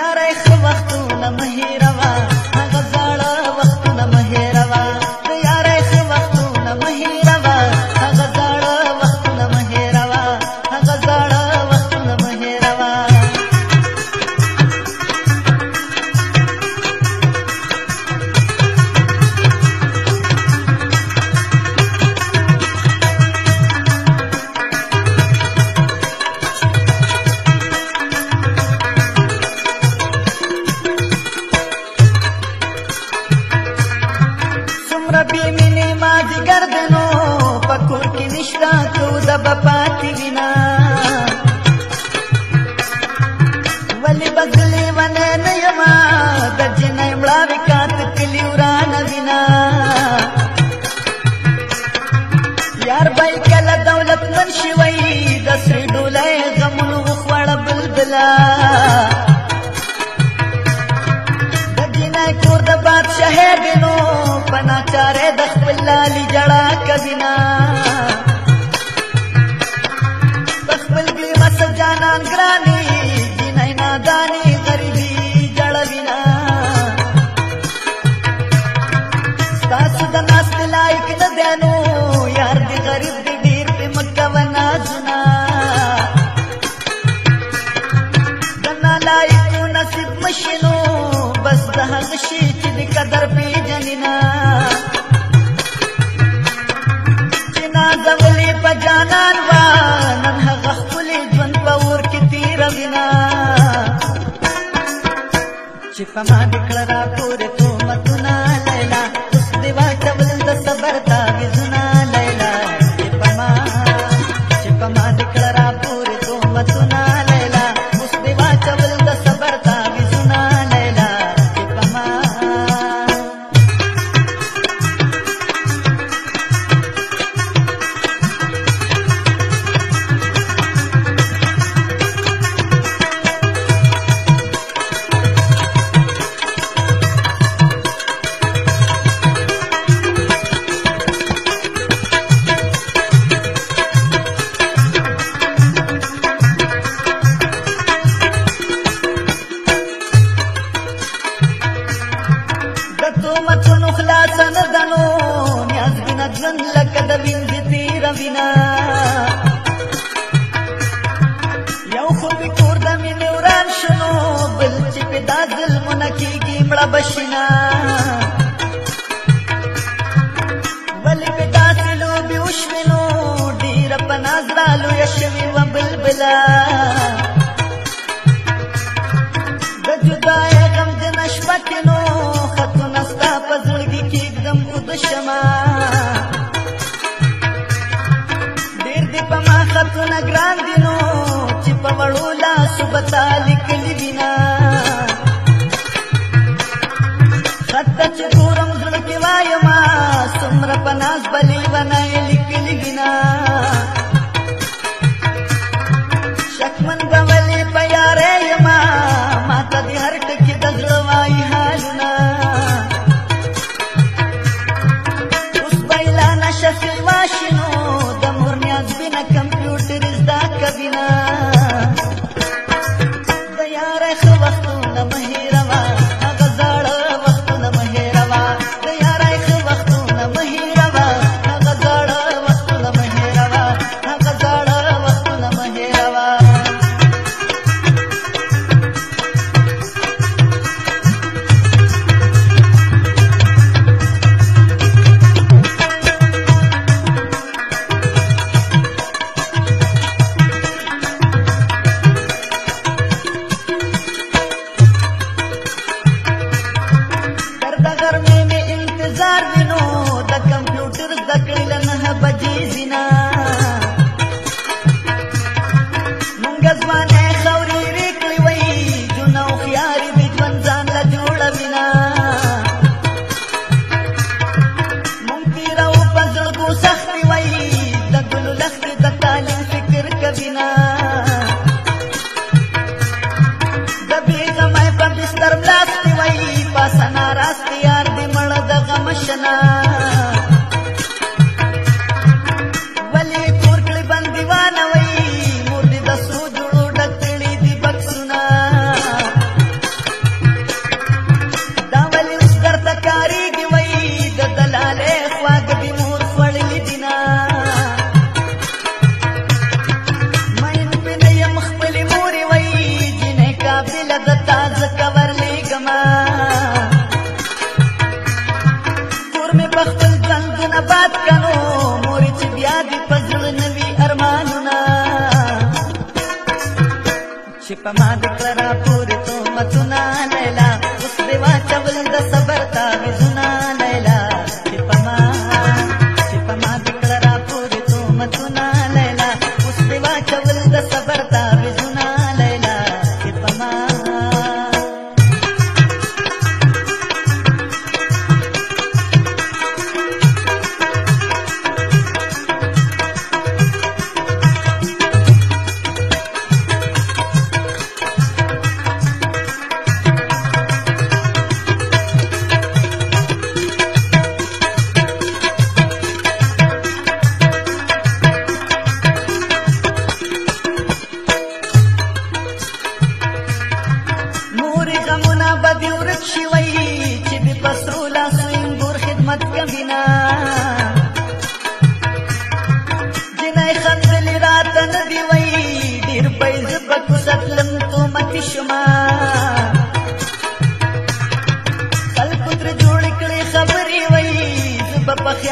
یاره ښه وختونه مه هېروه ښکارې د خپل لالي جړا کبینا د خپل بي مس جانان ګراني دینای ناداني غريبي جړوینا تاسو د ناس لایق نه دینو یار دي غریب دي ډیر په مکه ونا زنا دنا لایق نصیب مشینو بس د هغه شي چې قدر پیږي ಸಮಾಧಿ ಕಳರ مچونو خلاص نه دنو نیازګینه ژوند لکه د وینځې تېره وینه یو خو مې کور د مینې وران شو نو بل چې پې دا ظلمونه کېږي مړه به شي نه ولې مې داسې لوبې وشوې نو ډېره په ناز را لویه شوې وه بلبله خطالك لدينا خطا چکورم زلکی وایما سمر پناس بلی ونائی لک لگنا شکمن بولی پیارے یما ماتا دی ہر ٹکی دزلوائی حالنا اس بیلانا شفی واشنو मां दु करा तूं मथु चवल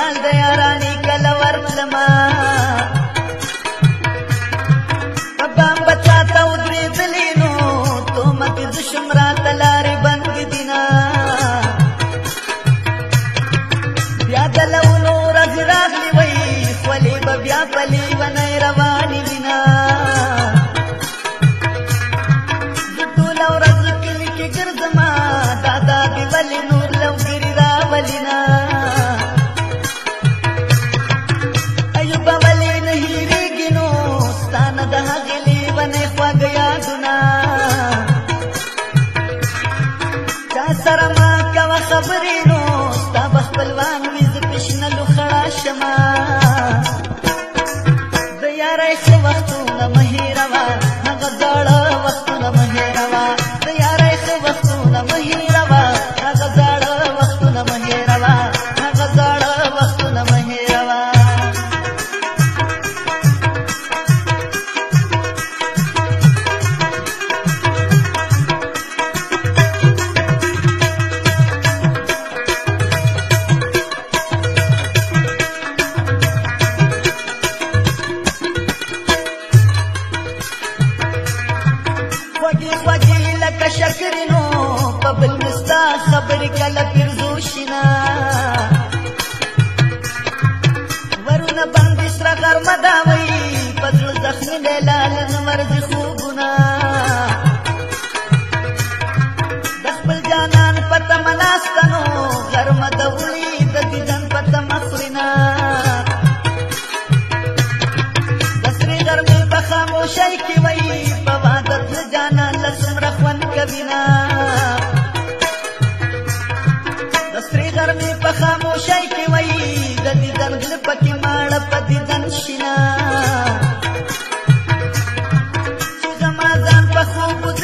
காந்த خوږې خوږې لکه شکرې نو په بل مستا خبرې کله پرزو شي نه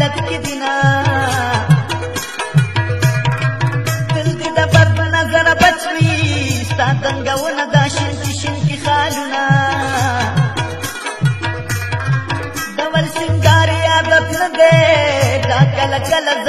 حالت کې دینا دل دې د برد نظر بچوي ستا دنګونه دا شین کې شین کې خالونه ډول سنگار یاد نه دی دا کله کله